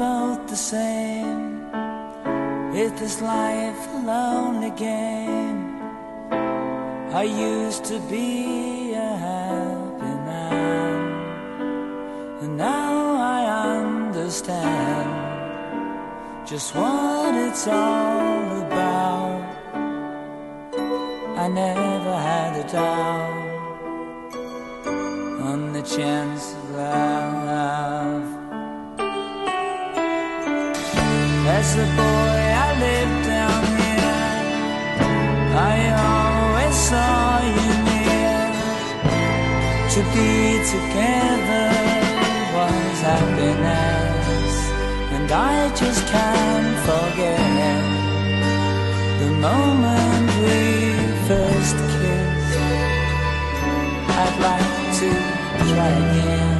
both the same. Is this life a lonely game? I used to be a happy man, and now I understand just what it's all about. I never had a doubt on the chance of love. As a boy, I lived down here. I always saw you near. To be together was happiness, and I just can't forget the moment we first kissed. I'd like to try again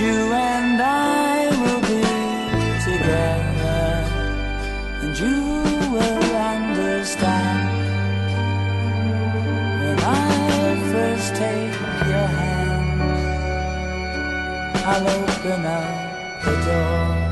you and I will be together, and you will understand when I first take your hand. I'll open up the door